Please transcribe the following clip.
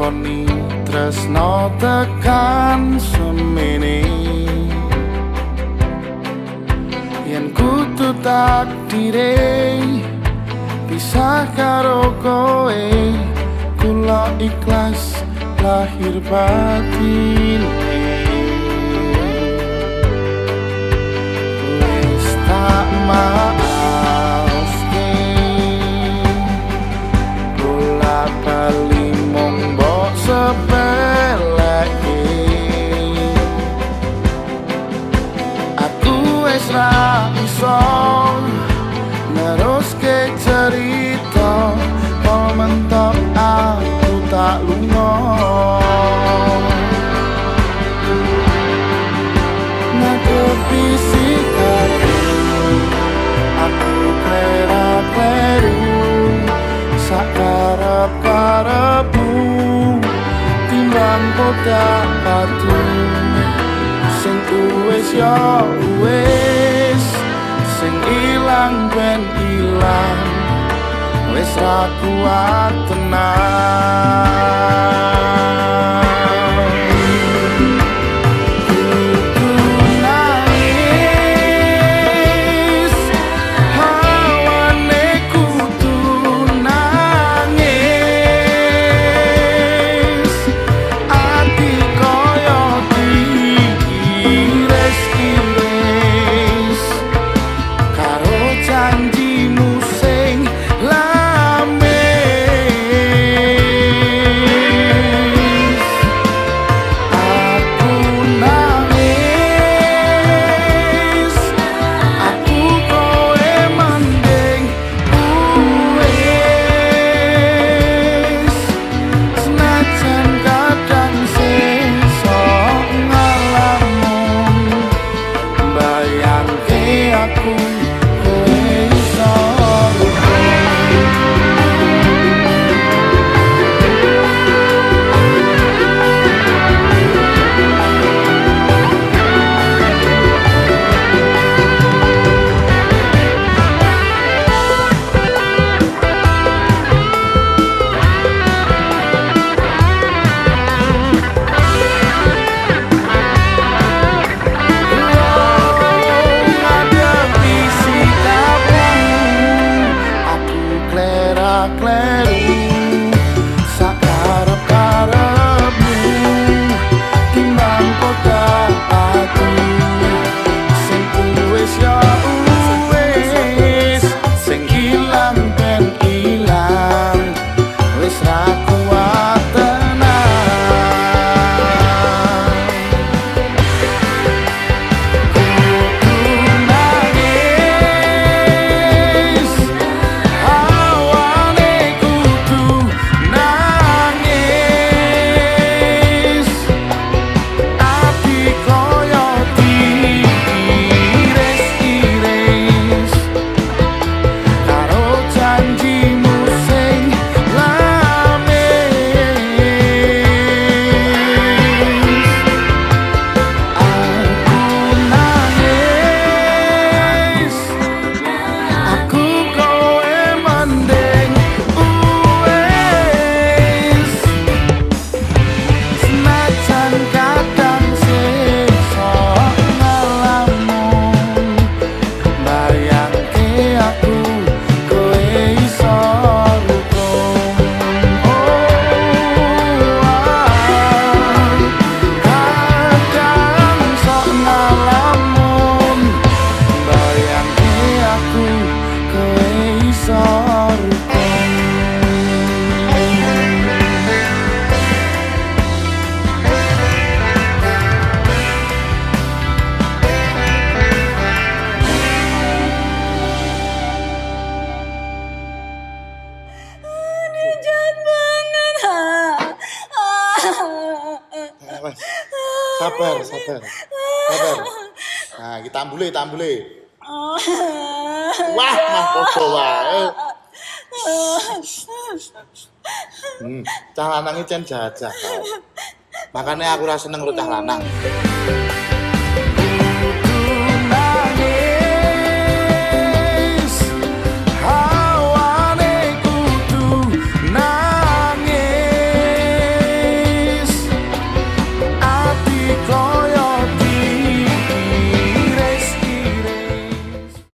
ngerteni tresno tekan semene yen kutu takdire pisah karo kowe kula ikhlas lahir batin tak maafke wis ra iso neruske cerita kok mentok aku tak sakarep karepmu timbang kodak batu sing wis ya wis sing ilang ben ilang. Wis ra kuat tenang wis sabar, sabar. Sabar. Nah, kita tambule, tambule. Wah, mah podo wae. Hmm, cah lanang iki jan jajah. Makanya aku ra seneng karo cah lanang.